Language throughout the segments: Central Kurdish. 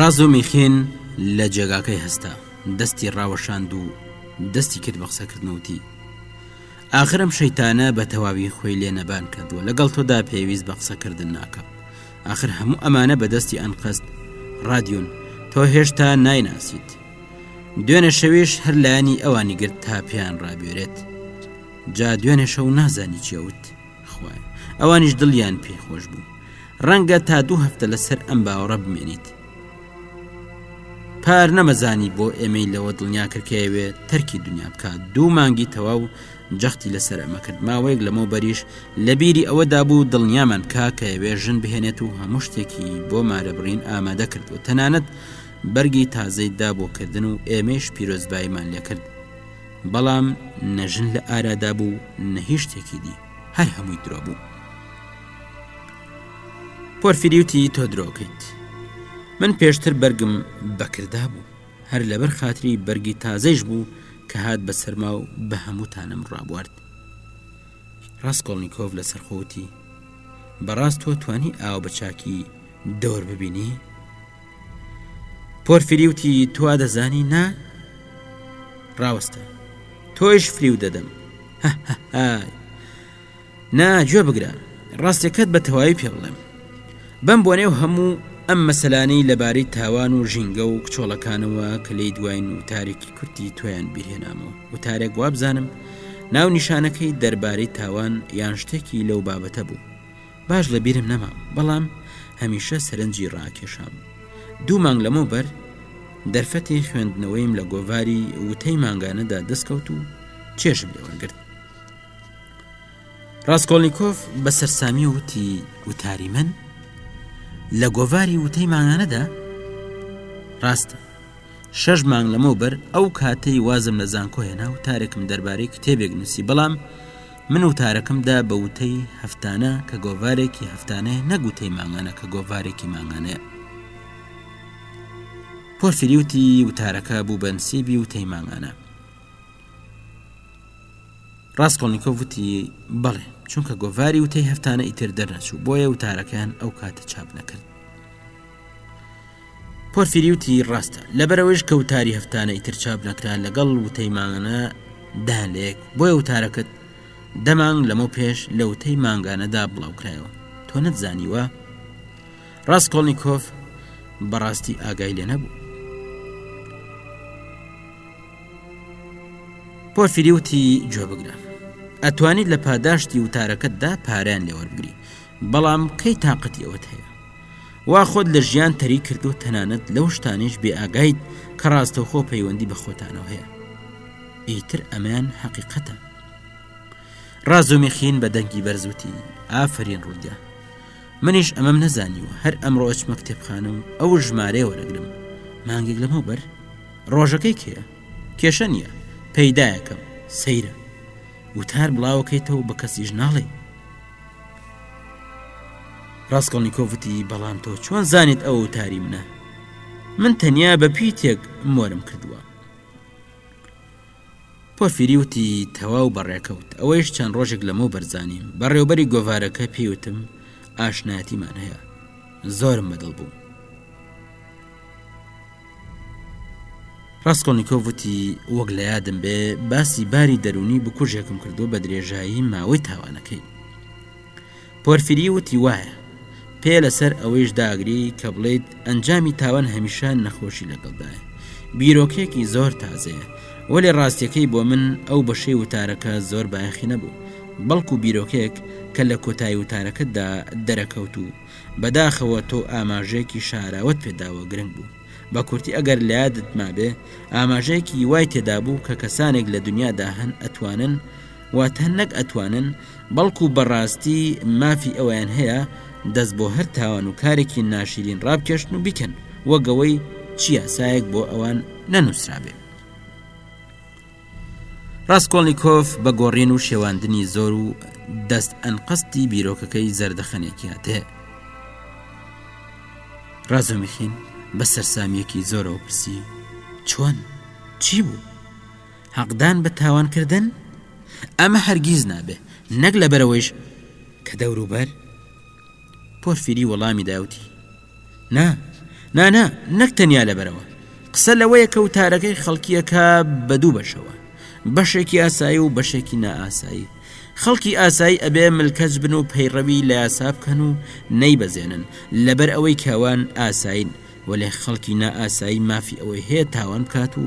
ڕازۆ میخین لە جێگاکەی هەستا دەستی ڕاوەشاند و دەستی کرد بە قسەکردنەوتی ئاخرم شەیتانە بە تەواوی خۆی لێ نەبان کردووە لەگەڵ تۆدا پێویست بە قسەکردن ناکەم ئاخر هەموو ئەمانە بەدەستی ئەنقەست ڕادیۆن تۆ هێشتا نایناسیت دوێنێ شەویش هەر لایەنی ئەوانی گرت تا پێیان ڕابێرێت جا دوێنێ شەو نازانی چێوت خوای ئەوانیش دڵیان پێی خۆش بوو ڕەنگە تا دوو هەفتە لەسەر ئەم باوەڕە بمێنیت پار نەمەزانی بۆ ئێمەی لەوە دڵنیا کردکەوێ تەرکی دنیا بکات دوو مانگی تەواو جەختی لەسەر ئەمە کرد ماوەیەک لەمەو بەریش لە بیری ئەوەدا بوو دڵنیامان کا کە ئەوێ ژن بهێنێت و هەموو شتێکی بۆ مارەبڕین ئامادە کرد و تەنانەت بەرگی تازەی دا بۆکردن و ئێمەش پیرۆزباییمان لێکرد بەڵام نەژن لە ئارادا بوو نە هی شتێکی دی هەر هەمووی درۆ بوو پۆرفیریوتی تۆ درۆکەیت من پێشتر بەرگم بەکردا بوو هەر لەبەر خاتری بەرگی تازەیش بوو کە هات بە سەرما و بە هەمووتانم ڕابوارد ڕاستکۆڵنییکۆڤ لە سەرخۆوتی بەڕاست تۆ توانی ئاو بە چاکی دەور ببینی پۆرفریوتی توا دەزانی نا ڕاوەستە تۆیش فریو دەدەم هە هە هە نا گوێ بگرە ڕاستەکەت بە تەواوی پێ بڵێم بەم بۆ نێو هەموو ئەم مەسەلانەی لەبارەی تاوان و ژینگە و کچۆڵەکانەوە کە لی دواین و تارێکی کورتی تۆیان بیرهێنامەوە وتارێک وابزانم ناو نیشانەکەی دەربارەی تاوان یان شتێکی لەو بابەتە بوو باش لە بیرم نەما بەڵام هەمیشە سەرنجی ڕاکێشام دوو مانگ لەمە بەر دەرفەتی خوێندنەوەیم لە گۆڤاری وتەی مانگانەدا دەستکەوت و چێژم لێوەرگرت ڕاستکۆلنییکۆف بە سەررسامی وتی وتاری من لە گۆڤاری وتەی مانانەدا ڕاستە شەش مانگ لەمە بەر ئەو کاتەی وازم لە زانکۆ هێنا و تارێکم دەربارەی کتێبێک نووسی بەڵام من و تارەکەمدا بە وتەی هەفتانە کە گۆڤارێکی هەفتانەیە نەگوتەی مانگانە کە گۆڤارێکی مانگانەیە پۆرفریوتی وتارەکە بوو بەنسیبی و تەیمانگانە ڕاسکۆڵنیکۆف وتی، بەڵێ، چونکە گۆڤاری وتەی هەفتانە ئیتر دەرنەچوو، بۆیە وتارەکەیان ئەو کاتە چاپ نەکرد. پۆرفیریوتی ڕاستە لەبەرەوەیش کە وتاری هەفتانە ئیتر چاپ نەکرا لەگەڵ وتەی مانگانە دان لە یەک بۆیە وتارەکەت دەمانگ لەمە پێش لە وتەی مانگانەدا بڵاوکرایەوە تۆ نەتزانیوە ڕاستکۆڵنییکۆف بەڕاستی ئاگای لێ نەبوو پۆرفیری وتی گوێبگرە ئەتوانیت لە پاداشتی وتارەکەتدا پاریان لێوەربگری بەڵام کەی تااقەتی ئەوەت هەیە وا خۆت لە ژیان تەری کرد و تەنانەت لەو شتانیش بێ ئاگایت کە ڕاستەوخۆ پەیوەندی بە خۆتانەوە هەیە ئیتر ئەمان حەقیقەتە ڕازومیخین بە دەنگی بەرزوتی ئافرین ڕودیا منیش ئەمەم نەزانیوە هەر ئەمڕۆ ئەچمە کتێبخانە و ئەو ژمارەیە وەرەگرم مانگێک لەمەو بەر ڕۆژەکەی کێە کێشە نییە پەیدایەکەم سەیرە وتار بڵاوەکەیتەوە بە کەسیش ناڵێ ڕاستکەڵنییکۆڤتی بەڵام تۆ چۆن زانیت ئەو تاری منە من تەنیا بە پیتێک مۆرم کردووە پۆفیری وتی تەواو بە ڕێکەوت ئەوەیش چەند ڕۆژێک لەمەو بەرزانیم بە ڕێوبەری گۆڤارەکە پێیوتم ئاشنایەتیمان هەیە زۆرم بەدڵ بوو ڕاستکۆنییکۆڤوتی وەک لە یادم بێ باسی باری دەرونی بکوژێکم کردو بە درێژایی ماوەی تاوانەکەی پۆرفیری وتی وایە. پێ لەسەر ئەوەیش داگری کە بڵێیت ئەنجامی تاوان هەمیشە نەخۆشی لەگەڵدایە. بیرۆکەیەکی زۆر تازەیە. وەلێ ڕاستیەکەی بۆ من ئەو بەشەی وتارەکە زۆر بایەخی نەبوو. بەڵکو بیرۆکەیەک کە لە کۆتایی وتارەکەتدا دەرەکەوت و بەداخەوە تۆ ئاماژەیەکی شاراوەت پێ داوە گرنگ بوو. بە کورتی ئەگەر لە یادت مابێ ئاماژەیەکی وای تێدابوو کە کەسانێک لە دونیادا هەن ئەتوانن واتە نەک ئەتوانن بەڵکو بەڕاستی مافی ئەوەیان هەیە دەست بۆ هەر تاوان و کارێکی ناشیرین ڕابکێشن و بیکەن وەگەوەی چی یاسایەک بۆ ئەوان نەنووسرابێ ڕاستکۆڵنییکۆف بە گۆڕین و شێواندنی زۆر و دەست ئەنقستی بیرۆکەکەی زەردەخەنێکیاتێ ڕازۆمیخین بە سەررسامیەکی زۆرەوە پرسی چۆن چی بوو؟ هەقدان بە تاوانکردن؟ ئەمە هەرگیز نابێ، نەک لەبەرەوەیش کە دەوروبەر؟ پۆرفیری وەڵامی داوتی نا نانا نەک تەنیا لەبەرەوە قسە لەوەیە کە وتارەکەی خەڵکیەکە بە دوو بەشەوە بەشێکی ئاسایی و بەشێکی نائاسایی خەڵکی ئاسایی ئەبێ ملکەچ بن و پەیڕەوی لە یاسا بکەن و نەیبەزێنن لەبەر ئەوەی کەوان ئاسایین وەلێ خەڵکی نائاسایی مافی ئەوەی هەیە تاوان بکات و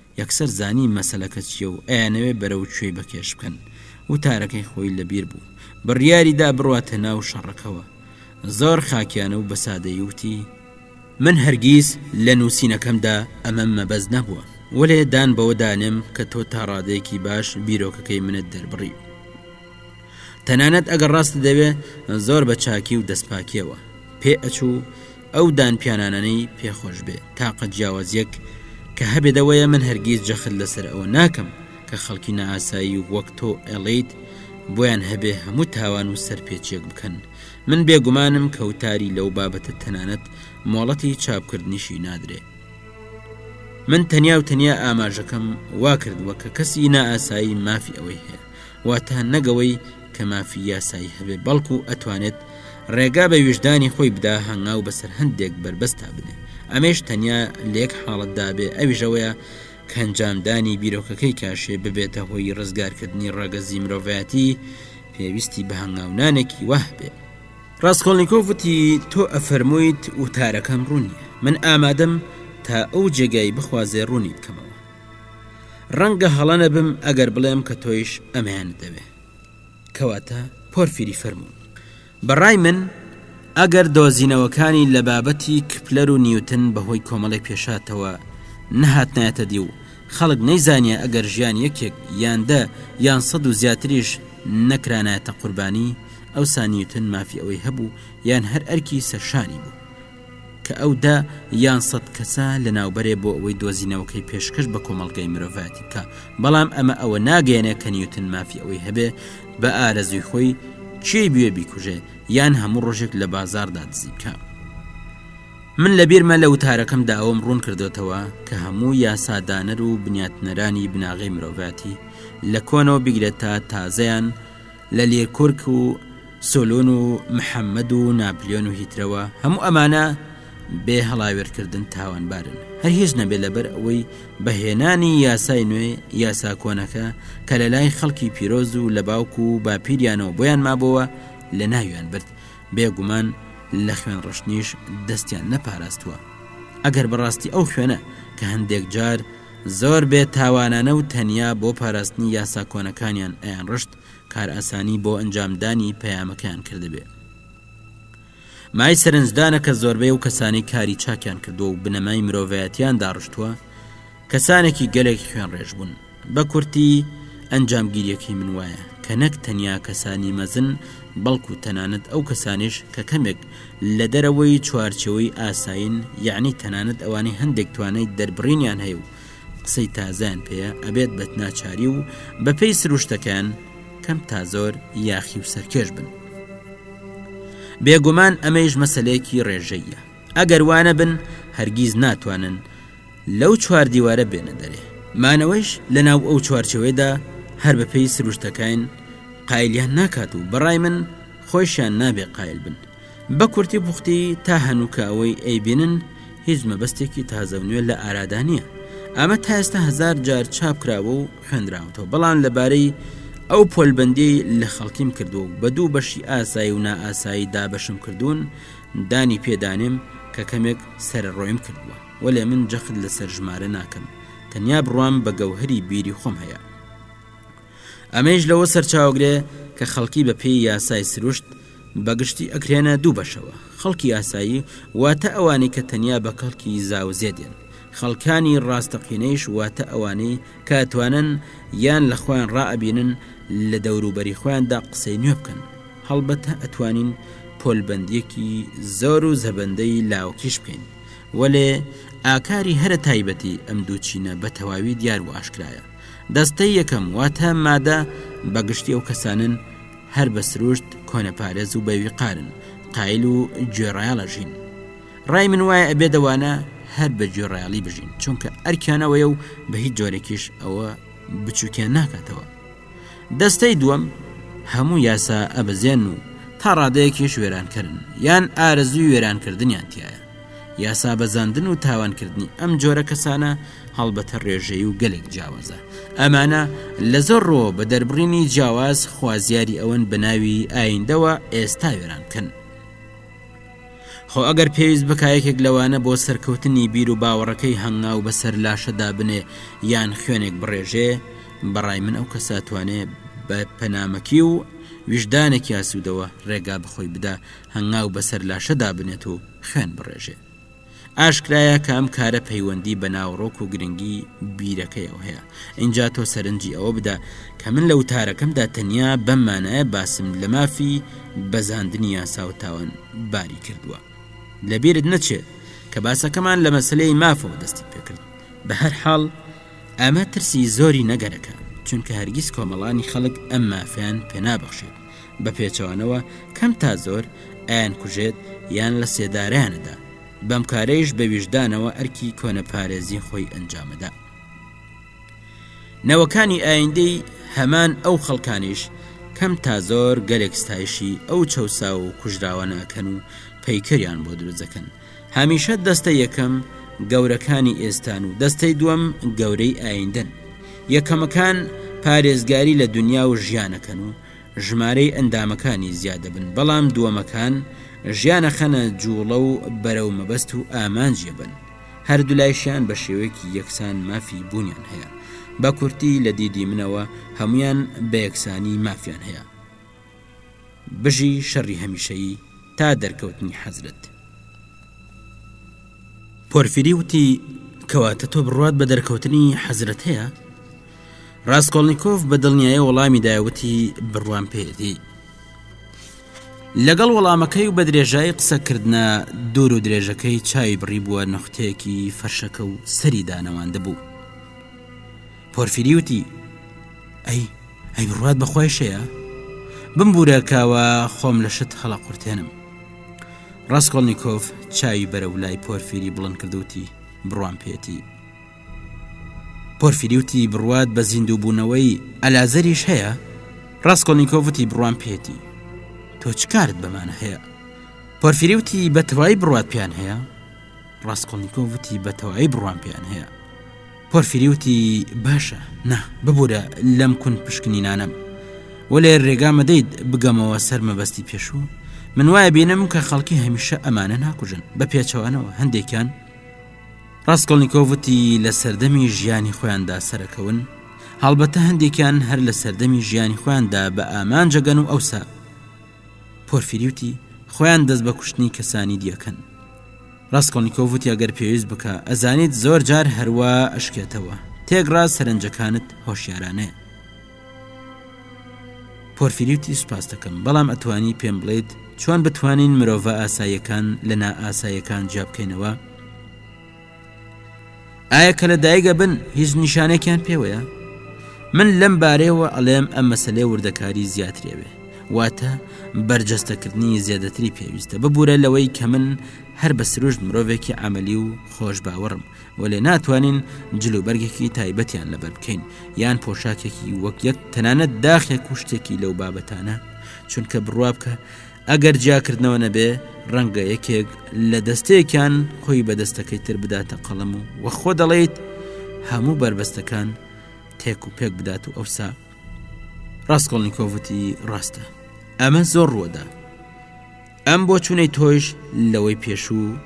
یەکسەر زانی مەسەلەکە چییە و ئەیانەوێ بەرەو کوێی بەکێش بکەن. وتارەکەی خۆی لە بیر بوو. بڕیاری دا بڕواتە ناو شەڕەکەوە. زۆر خاکیانە و بە سادەیی وتی. من هەرگیز لە نووسینەکەمدا ئەمەم مەبەست نەبووە، وەلێ دان بەوە دانێم کە تۆ تا ڕادەیەکی باش بیرۆکەکەی منت دەربڕی. تەنانەت ئەگەر ڕاست دەوێ زۆر بە چاکی و دەستپاکیەوە پێ ئەچوو ئەو دانپیانانەی پێخۆش بێ تاقە جیاوازیەک کە هەبێ دەوەیە من هەرگیز جەخت لەسەر ئەوە ناکەم کە خەڵکی نائاسایی و وەک تۆ ئەڵیت بۆیان هەبێ هەموو تاوان و سەرپێچیەک بکەن من بێگومانم کەوتاری لەو بابەتە تەنانەت مۆڵەتی چاپکردنیشی نادرێ من تەنیا و تەنیا ئاماژەکەم وا کردووە کە کەسی نائاسایی مافی ئەوەی هەیە واتە نەک ئەوەی کە مافی یاسایی هەبێ بەڵکو ئەتوانێت ڕێگا بە ویژدانی خۆی بدا هەنگاو بەسەر هەندێک بەربەستا بنێ ئەمەیش تەنیا لە یەک حاڵەت دابێ ئەویش ئەوەیە کەنجامدانی بیرۆکەکەی کاشێ ببێتە هۆی ڕزگارکردنی ڕەگەزی مرۆڤایەتی پێویستی بە هەنگاونانێکی وەهبێ ڕاستکۆڵنییکۆف وتی تۆ ئەفەرموویت وتارەکەم ڕوونیە من ئامادەم تا ئەو جێگای بخوازێ ڕوونی بکەمەوە ڕەنگە هەڵە نەبم ئەگەر بڵێم کە تۆیش ئەمەیانت دەوێ کەواتە پۆرفیری فەرموو بەڕای من ئەگەر دۆزینەوەکانی لە بابەتی کپلەر و نیوتن بەهۆی کۆمەڵی پێشاتەوە نەهاتنایەتە دی و خەڵک نەیزانە ئەگەر ژیان یەکێک یاندە یان سەد و زیاتریش نەکرانایەتە قوربانی ئەو سانیوتن مافی ئەوەی هەبوو یان هەر ئەرکی سەرشانی بوو کە ئەو دە یان سەد کەسە لەناوبەرێ بۆ ئەوەی دۆزینەوەکەی پێشکەش بە کۆمەڵگای مرۆڤایەتی بکا بەڵام ئەمە ئەوە ناگەێنێ کە نیوتن مافی ئەوەی هەبێ بە ئارەزوی خۆی کێی بوێ بیکوژێ یان هەموو ڕۆژێک لە بازاردا دزی بکە من لە بیرمە لە وتارەکەم داوم ڕوون کردوتەوە کە هەموو یاسادانەر و بنیاتنەرانی بناغی مرۆڤاتی لە کۆنەوە بگرێت تا تازیان لە لیرکورک و سۆلۆن و محەممەد و ناپلیۆن و هیترەوە هەموو ئەمانە بێ هەڵاوێرکردن تاوانبارن هەر هیچ نەبێ لەبەر ئەوەی بەهێنانی یاسای نوێ یاسا کۆنەکە کە لە لای خەڵکی پیرۆز و لە باوک و باپیریانەوە بۆیان مابەوە لە ناویان برد بێگومان لە خوێن ڕشتنیش دەستیان نەپاراستووە ئەگەر بەڕاستی ئەو خوێنە کە هەندێک جار زۆر بێ تاوانانە و تەنیا بۆ پاراستنی یاسا کۆنەکانیان ئەیانڕشت، کارئاسانی بۆ ئەنجامدانی پەیامەکەیان کردبێ. مای سەرنجدانە کە زۆربەی ئەو کەسانەی کاری چاکیان کردووە و بنەمای مرۆڤایەتیان داڕشتووە، کەسانێکی گەلێک خوێنڕێژ بوون. بە کورتی، ئەنجامگیرییەکەی من وایە، کە نەک تەنیا کەسانی مەزن، بەڵکوو تەنانەت ئەو کەسانەیش کە کەمێک، لە دەرەوەی چوارچێوەی ئاسایین یەعنی تەنانەت ئەوانەی هەندێک توانای دەربڕینیان هەیە و قسەی تازەیان پێیە ئەبێت بەتناچاری و بەپێی سروشتەکەیان کەم تازۆر یاخی و سەرکێش بن بێگومان ئەمەیش مەسلەیەکی ڕێژەیە ئەگەر وانە بن هەرگیز ناتوانن لەو چوار دیوارە بێنە دەرێ مانەوەیش لە ناو ئەو چوارچەوەیدا هەر بەپێی سروشتەکەین قایلیان ناکات و بەڕای من خۆیشیان نابێ قایل بن. بە کورتی پوختی تا هەنووکە ئەوەی ئەیبینن هیچ مەبەستێکی تازە و نوێ لە ئارادا نییە. ئەمە تا ئێستا هەزار جار چاپ کراوە و خوێندراوەتەوە، بەڵام لەبارەی ئەو پۆلبەندییەی لە خەڵکیم کردووە و بە دوو بەشی ئاسایی و نائاسایی دابەشم کردوون دانی پێ دانێم کە کەمێک سەرەڕۆیم کردووە. وەلێ من جەخت لەسەر ژمارە ناکەم، تەنیا بڕوام بە گەوهەری بیری خۆم هەیە. ئەمەیش لەوە سەرچاوەگرێ کە خەڵکی بە پێی یاسای سروشت بەگشتی ئەکرێنە دوو بەشەوە خەڵکی ئاسایی واتە ئەوانی کە تەنیا بە کەڵکی زاوزێ دێن خەڵکانی ڕاستەقینەیش واتە ئەوانەی کاتوانن یان لە خۆیان ڕائەبینن لە دەوروبەری خۆیاندا قسەی نوێ بکەن هەڵبەتە ئەتوانین پۆلبندیەکی زۆر و زەبندەی لاوکیش بکەین وەلێ ئاکاری هەرە تایبەتی ئەم دووچینە بە تەواوی دیار و ئاشکرایە دەستەی یەکەم واتە مادە بە گشتی ئەو کەسانن هەر بە سروشت کۆنەپارێز و بەویقارن قایل و گوێڕایەڵەژین ڕای من وایە ئەبێ دەوانە هەر بە گوێڕایەڵی بژین چونکە ئەرکیانەوەیە و بە هیچ جۆرێکیش ئەوە بچووکیان ناکاتەوە دەستەی دووەم هەموو یاسا ئەبەزێن و تا ڕادەیەکی شوێرانکردن یان ئارەزوی وێرانکردنیان تایە یاسا بەزاندن و تاوانکردنی ئەم جۆرە کەسانە هەڵبەتە ڕێژەی و گەلێک جیاوازە ئەمانە لە زۆر ڕۆ بە دەربڕینی جیاواز خوازیاری ئەوەن بە ناوی ئایندەوە ئێستا وێران بکەن خۆ ئەگەر پێویست بکایەکێک لەوانە بۆ سەرکەوتنی بیر و باوەڕەکەی هەنگاو بەسەر لاشەدا بنێ یان خوێنێک بڕێژێ بەڕای من ئەو کەساتوانێ بە پەنامەکی و ویژدانێکی ئاسوودەوە ڕێگا بخۆی بدا هەنگاو بەسەر لاشە دابنێت و خوێن بڕێژێ. ئاشکرایە کە ئەم کارە پەیوەندی بە ناوەڕۆک و گرنگی بیرەکەیەوە هەیە. ئینجا تۆ سەرنجی ئەوە بدە کە من لە وتارەکەمدا تەنیا بەم مانایە باسم لە مافی بەزاندنی یاسا و تاوان باری کردووە. لەبیرت نەچێت کە باسەکەمان لە مەسەلەی مافەوە دەستی پێکرد. بە هەر حاڵ ئەمە ترسی زۆری نەگەرەکە، چونکە هەرگیز کۆمەڵانی خەڵک ئەم مافەیان پێنابەخشێت. بە پێچەوانەوە کەم تا زۆر ئایانکوژێت یان لە سێدارەیانەدا، بەم کارەیش بە ویژدانەوە ئەرکی کۆنەپارێزی خۆی ئەنجامەدا. نەوەکانی ئایندەی هەمان ئەو خەڵکانیش کەم تا زۆر گەلێک ستایشی ئەو چەوساو و کوژراوانە ئەکەن و پەیکەریان بۆ دروزەکەن، هەمیشە دەستە یەکەم گەورەکانی ئێستان و دەستەی دووەم گەورەی ئایندەن یەکەمەکان پارێزگاری لە دنیا و ژیانەکەن و ژمارەی ئەندامەکانی زیادەبن بەڵام دووەمەکان ژیانە خەنە جوڵە و بەرەو مەبەست و ئامانجیەبن هەردولایشیان بە شێوەیەکی یەکسان مافی بوونیان هەیە بە کورتی لە دیدی منەوە هەمویان بە یەکسانی مافیان هەیە بژی شەڕی هەمیشەیی تا دەرکەوتنی حەزرەت پۆرفیری وتی کەواتە تۆ بڕوات بە دەرکەوتنی حەزرەت هەیە ڕاستکۆڵنییکۆف بە دڵنیایە وەڵامی داوتی بڕوان پێدی لەگەڵ وەڵامەکەی و بە درێژایی قسەکردە دوور و درێژەکەی چای بڕی بووە نەختێکی فەرشەکە و سەری دانەوەندە بوو پۆرفیری وتی، ئەی ئەی بڕوات بە خوای شەیە؟ بمبوورە کاوە خۆم لە شت هەڵەقورتێنم. ڕاستکۆڵنییکۆف چاوی بەرەو لای پۆرفیری بڵند کرد وتی، بڕوام پێیەتی. پۆرفیری وتی، بڕوات بە زیندووبوونەوەی ئەلازەریش هەیە؟ ڕاستکۆڵنییکۆف وتی، بڕوام پێیەتی. تۆ چ کارت بەمانە هەیە؟ پۆرفیری وتی، بە تەوای بڕوات پێیان هەیە؟ ڕاستکۆڵنییکۆف وتی، بە تەوای بڕوام پێیان هەیە. پۆرفیری وتی باشە نا ببورە لەم کون پشکنینانەم وەلێ ڕێگا مەدەیت بگەمەوە سەر مەبەستی پێشوو من وایە بینم کە خەڵکی هەمیشە ئەمانە ناکوژن بە پێچەوانەوە هەندێکیان ڕاستکۆلنییکۆڤتی لە سەردەمی ژیانی خۆیاندا سەرەکەون هەڵبەتە هەندێکیان هەر لە سەردەمی ژیانی خۆیاندا بە ئامانجەگەن و ئەوسا پۆرفیری وتی، خۆیان دەست بە کوشتنی کەسانی دی ئەکەن. ڕاسکۆڵنیکۆڤ وتی، ئەگەر پێویست بکا، ئەزانیت زۆر جار هەروا ئەشکێتەوە. تێکڕا سەرنجەکانت هۆشیارانەیە. پۆرفیری وتی، سوپاست دەکەم، بەڵام ئەتوانی پێم بڵێیت چۆن بتوانین مرۆڤە ئاساییەکان لە نائاساییەکان جیا بکەینەوە؟ ئایا کە لە دایگە بن هیچ نیشانێکیان پێوەیە من لەم بارەیەوە ئەڵێم ئەم مەسلەی وردەکاری زیاترێوێ واتە بەرجەستەکردنی زیادەتری پێویستە ببوورە لەوەی کە من هەر بە سروشت مرۆڤێکی ئەمەلی و خۆش باوەڕم وەێ ناتوانین جلوبەرگێکی تایبەتیان لەبەر بکەین یان پۆشاکێکی وەک یەک تەنانەت داخێک و شتێکی لەو بابەتانە چونکە بڕوا بکە ئەگەر جیاکردنەوە نەبێ ڕەنگە یەکێک لە دەستەیەکیان خۆی بە دەستەکەی تر بداتە قەڵەم و وەخۆ دەڵیت هەموو بەربەستەکان تێک و پێک بدات و ئەوسا ڕاستکۆڵنی کۆڤەتی ڕاستە ئەمە زۆر ڕوەدا ئەم بۆ چوونەی تۆیش لەوەی پێشوو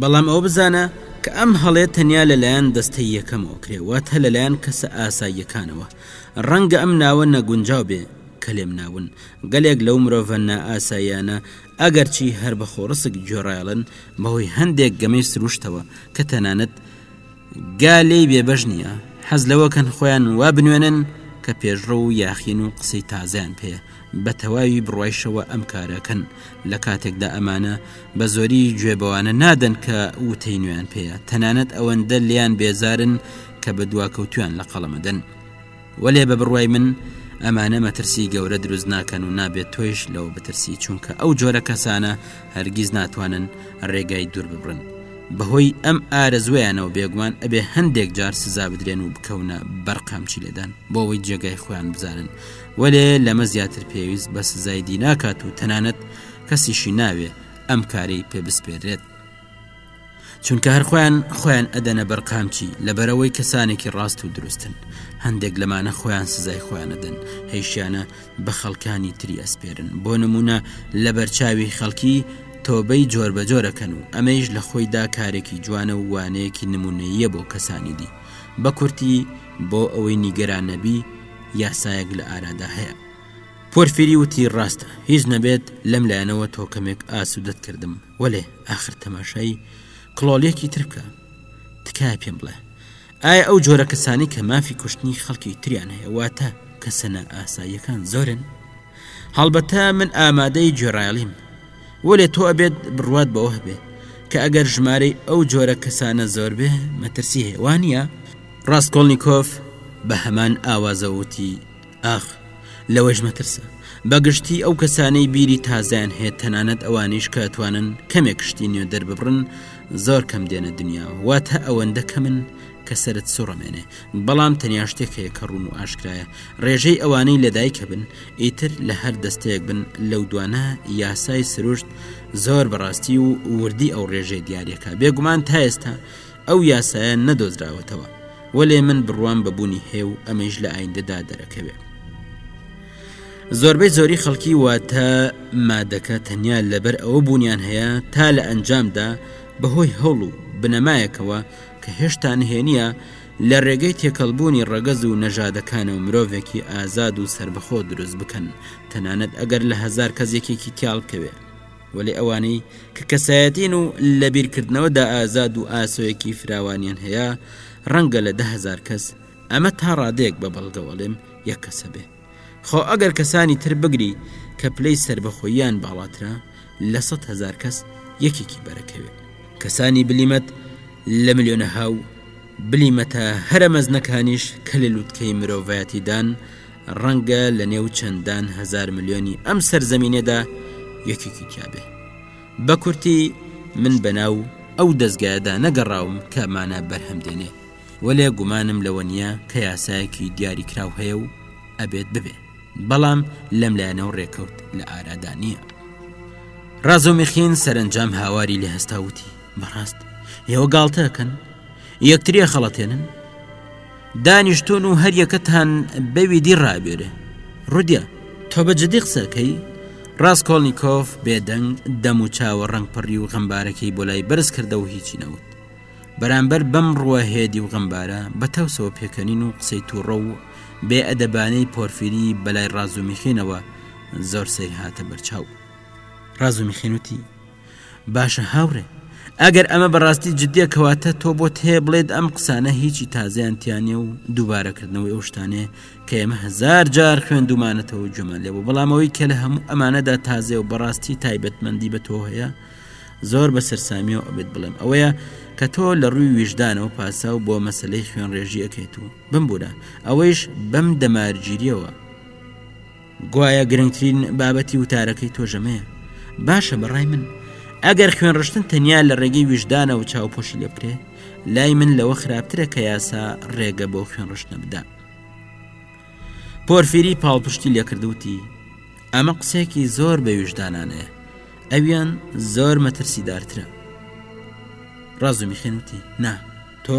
بەڵام ئەوە بزانە کە ئەم هەڵەیە تەنیا لە لایەن دەستەی یەکەمەوە کرێ واتە لە لایەن کەسە ئاساییەکانەوە ڕەنگە ئەم ناوە نەگونجاو بێ کە لێم ناون گەلێک لەو مرۆڤە نائاساییانە ئەگەرچی هەر بە خۆڕسک گوێڕایەڵن بەهۆی هەندێک گەمەی سروشتەوە کە تەنانەت گا لێی بێبەش نییە حەز لەوەکەن خۆیان وا بنوێنن کە پێشڕە و یاخین و قسەی تازیان پێ بە تەواوی بڕایشەوە ئەم کارەکەن لە کاتێکدا ئەمانە بە زۆری گوێ بەوانە نادەن کە وتەی نوێیان پێەیە تەنانەت ئەوەندە لیان بێزارن کە بە دواکەوتویان لە قەڵەمەدەن وەلێ بە بڕوای من ئەمانە مەترسی گەورە دروست ناکەن و نابێت تۆیش لەوە بترسی چونکە ئەو جۆرە کەسانە هەرگیز ناتوانن ڕێگای دوور ببڕن بەهۆی ئەم ئارەزویانەوە بێگومان ئەبێ هەندێک جار سزا بدرێن و بکەونە بەرقامچی لێدان بۆ ئەوەی جێگای خۆیان بزانن وەلێ لەمە زیاتر پێویست بە سزای دیناکات و تەنانەت کەسیشی ناوێ ئەم کارەی پێ بسپێرێت چونکە هەر خۆیان خۆیان ئەدەنە بەرقامچی لەبەرەوەی کەسانێکی ڕاست و دروستن هەندێک لەمانە خۆیان سزای خۆیانەدەن هەیشیانە بە خەڵکانی تری ئەسپێرن بۆ نمونە لە بەرچاوی خەڵکی تۆبەی جۆر بە جۆرەکەن و ئەمەیش لە خۆیدا کارێکی جوانە و وانەیەکی نمونەیە بۆ کەسانی دی بە کورتی بۆ ئەوەی نیگەران نەبی یاسایەک لە ئارادا هەیە پۆرفری وتی ڕاستە هیچ نەبێت لەم لایەنەوە تۆکەمێک ئاسوودەت کردم وەلێ ئاخر تەماشای کڵۆڵیەکی تر بکە تکایە پێم بڵێ ئایا ئەو جۆرە کەسانی کە مافی کوشتنی خەڵکی تریان هەیە واتە کەسە نائاساییەکان زۆرن هەڵبەتە من ئامادەی جۆرایڵیم وەلێ تۆ ئەبێت بڕوات بەوە هەبێت کە ئەگەر ژمارەی ئەو جۆرە کەسانە زۆر بێ مەترسی هێوانە ڕاستکۆڵنییکۆف بە هەمان ئاوازەوتی ئاخ لەوەش مەترسە بە گشتی ئەو کەسانەی بیری تازیان هەیە تەنانەت ئەوانیش کە توانن کەمێک شتی نوێ دەرببڕن زۆر کەم دێنە دنیا واتە ئەوەندە کە من کە سرت سوڕەمێنێ بەڵام تەنیا شتێک هەیە کە ڕوون و ئاشکرایە ڕێژەی ئەوانەی لەدایکە بن ئیتر لە هەر دەستەیەک بن لەو دوانە یاسای سروشت زۆر بەڕاستی و وردی ئەو ڕێژەی دیارەکە بێگومان تا ئێستا ئەو یاسایە نەدۆزراوەتەوە، وەلێ من بڕوام بە بوونی هەیە و ئەمەیش لە ئایندەدا دەرەکەوێ. زۆربەی زۆری خەڵکی واتە مادەکە تەنیا لەبەر ئەوە بوونیان هەیە تا لە ئەنجامدا بەهۆی هەوڵ و بنەمایەکەوە کە هێشتا نهێنیە لە ڕێگەی تێکەڵبوونی ڕەگەز و نەژادەکانەوە مرۆڤێکی ئازاد و سەربەخۆ دروست بکەن تەنانەت ئەگەر لە هەزار کەس یەکێکی تیاڵ بکەوێ وەلێ ئەوانەی کە کەسایەتین و لە بیرکردنەوەدا ئازاد و ئاسۆیەکی فراوانیان هەیە ڕەنگە لە دههزار کەس ئەمە تا ڕادێک بە بەڵگەوەڵێم یەک کەسە بێ خۆ ئەگەر کەسانی تر بگری کە پلەی سربەخۆییان باڵاترە لە سە هزار کەس یەکێکی بەرەکەوێت کەسانی بلیمەت لە ملیۆنەها و بلیمەتە هەرە مەزنەکانیش کە لە لووتکەی مرۆڤایەتیدان ڕەنگە لە نێو چەندان هزار ملیۆنی ئەم سەرزەمینێدا یەکێکی تیاابێ بە کورتی من بەناو ئەو دەستگایەدا نەگەڕاوم کە مانە بەرهەم دێنێ وەلێ گومانم لەوە نییە کە یاسایەکی دیاریکراو هەیە و ئەبێت ببێ بەڵام لەم لایەنەوە ڕێکەوت لە ئارادا نییە ڕازۆمیخین سەرنجام هاواری لە هەستاوتی بەڕاست ئێوە گاڵتەکەن یەکتریە خەڵەتێنن دانیشتون و هەر یەکەتان بەوی دی ڕابێرێ ڕودیا تۆ بە جدی قسەکەی ڕاستکۆڵنییکۆف بێدەنگ دەم و چاوە ڕنگ پڕی و غەمبارەکەی بۆ لای بەرز کردە و هیچی نەوت بەرامبەر بەم ڕووە هێدی و غەمبارە بە تەوسەوە پێکەنین و قسەی تووڕە و بێ ئەدەبانەی پۆرفیری بەلای ڕازومیخینەوە زۆر سیر هاتە بەرچاو ڕازومیخینوتی باشە هاوڕێ ئەگەر ئەمە بەڕاستی جدیە کەواتە تۆ بۆت هەیە بڵێت ئەم قسانە هیچی تازیان تیانێ و دووبارەکردنەوەی ئەو شتانێ کە ئێمە هزار جار خوێندومانەتەوە گوێمان لێ بۆ بەڵام ئەوەی کە لە هەموو ئەمانەدا تازێ و بەڕاستی تایبەتمەندی بە تۆ هەیە زۆر بە سەررسامیەوە ئەبێت بڵێم ئەوەیە کە تۆ لە ڕووی ویژدانەوە پاسا و بۆ مەسلەی خوێن ڕێژیەکەیت و بمبورە ئەوەیش بەم دەمارگیریەوە گوایە گرنگترین بابەتی وتارەکەی تۆژەمەیە باشە بەڕای من ئەگەر خوێنڕشتن تەنیا لە ڕێگەی ویژدانە و چاوپۆشی لێ بکرێ لای من لەوە خراپترە کە یاسا ڕێگە بۆ خوێنڕشتە بدا پۆرفیری پاڵپشتی لێکردوتی ئەمە قسێکی زۆر بە ویژدانانەیە ئەویان زۆر مەترسیدارترە ڕازومی خوێنوتی نا تۆ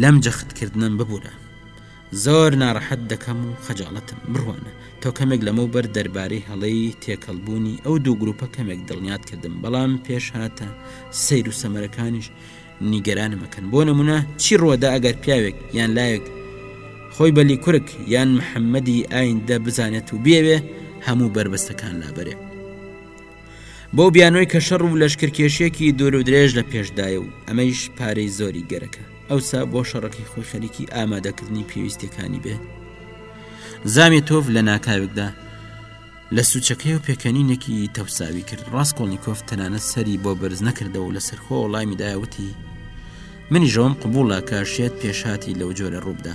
لەم جەخت کردنەم ببورە زۆر نارەحەت دەکەم و خەجاڵەتم، بڕوانە تۆ کەمێک لەمەوبەر دەربارەی هەڵەی تێکەڵ بوونی ئەو دوو گروپە کەمێک دڵنیات کردم بەڵام پێشهاتە سەیر و سەمەرەکانیش نیگەرانم ئەکەن بۆ نمونە چی ڕوەدا ئەگەر پیاوێک یان لایەک خۆی بەلی کورک یان محەممەدی ئایندە بزانێت و بێوێ هەموو بەربەستەکان لابەرێ. بەو بیانۆی کە شەڕ و لەشکرکێشێکی دوور و درێژ لە پێشدایە و ئەمەیش پارەی زۆری گەرەکە ئەوسا بۆ شەڕەکەی خۆی خەریکی ئامادەکردنی پێویستەکانی بێ زامی تۆف لە ناکاوێکدا لە سوچەکەی و پێکەنینێکی تەوساوی کرد ڕاستکۆڵنییکۆف تەنانەت سەری بۆ بەرز نەکردەوە و لەسەر خۆ وڵامی داوتی منی ژۆم قوبوڵە کە شێت پێشاتی لەو جۆرە ڕووبدا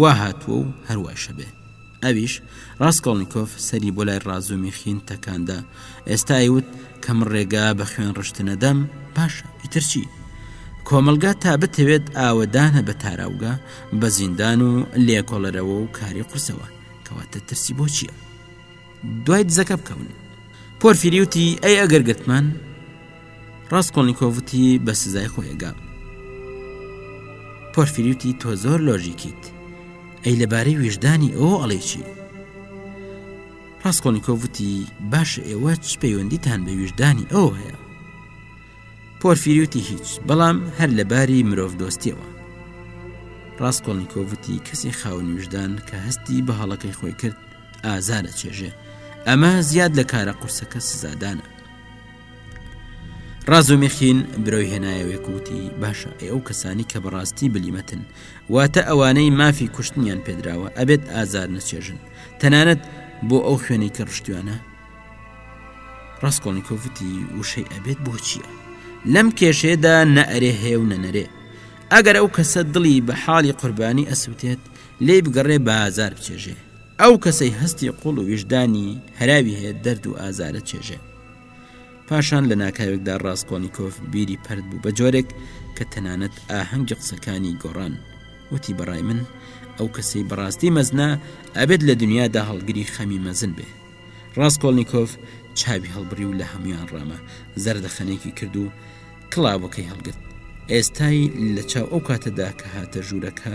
وا هاتووە و هەر وایش ئەبێ. ئەویش، ڕاسکۆڵنیکۆف، سەری بۆ لای ڕازومیخین تەکاندا، ئێستا ئەیوت کە من ڕێگا بە خوێن ڕشتن ئەدەم، باشە، ئیتر چی؟ کۆمەڵگا تا بتەوێت ئاوەدانە بە تاراوگە، بە زیندان و لێکۆڵەرەوە و کاری قورسەوە، کەواتە ترسی بۆ چییە؟ دوای دزەکە بکەون پۆرفیری وتی ئەی ئەگەر گرتمان ڕاستکۆڵنییکۆڤتی بە سزای خۆیگا پۆرفیریوتی تۆ زۆر لۆژیکیت ئەی لەبارەی ویژدانی ئەو ئەڵێکی ڕاستکۆنیکۆڤتی باش ئێوە چ پەیوەندیتان بە ویژدانی ئەو هەیە پۆرفیریوتی هیچ بەڵام هەر لەباری مرۆڤ دۆستیەوە ڕاستکۆنیکۆڤتی کەسی خاون ویژدان کە هەستی بە هەڵەکەی خۆی کرد ئازار ئەچێژێ ئەمە زیاد لە کارە قورسەکە سزادانە ڕاز و میخین برۆی هێنایەوێک وتی باشە ئێ ئەو کەسانی کە بەڕاستی بلیمەتن واتە ئەوانەی مافی کوشتنیان پێدراوە ئەبێت ئازار نەچێژن تەنانەت بۆ ئەو خوێنی کە ڕشتوانە ڕاستکۆڵنی کۆفتی وشەی ئەبێت بۆچیە لەم کێشێدا نەئەرێ هەیە و نەنەرێ ئەگەر ئەو کەسە دڵی بە حاڵی قوربانی ئەسووتێت لێی بگەڕێ بازار بچێژێ ئەو کەسەی هەستی قوڵ و ویژدانی هەراوی هەیە دەرد و ئازارە چێژێ پاشان لە ناکاوێکدا ڕاستکۆنییکۆف بیری پرد بوو بە جۆرێک کە تەنانەت ئاهەنگی قسەکانی گۆڕان وتی بەڕای من ئەو کەسەی بەڕاستی مەزنا ئەبێت لە دنیادا هەڵگری خەمی مەزن بێ ڕاستکۆلنییکۆف چاوی هەڵبڕی و لە هەمویان ڕامە زەردەخەنێکی کرد و کڵاوەکەی هەڵگرت ئێستای لە چاو ئەو کاتەدا کە هاتە ژوورەکە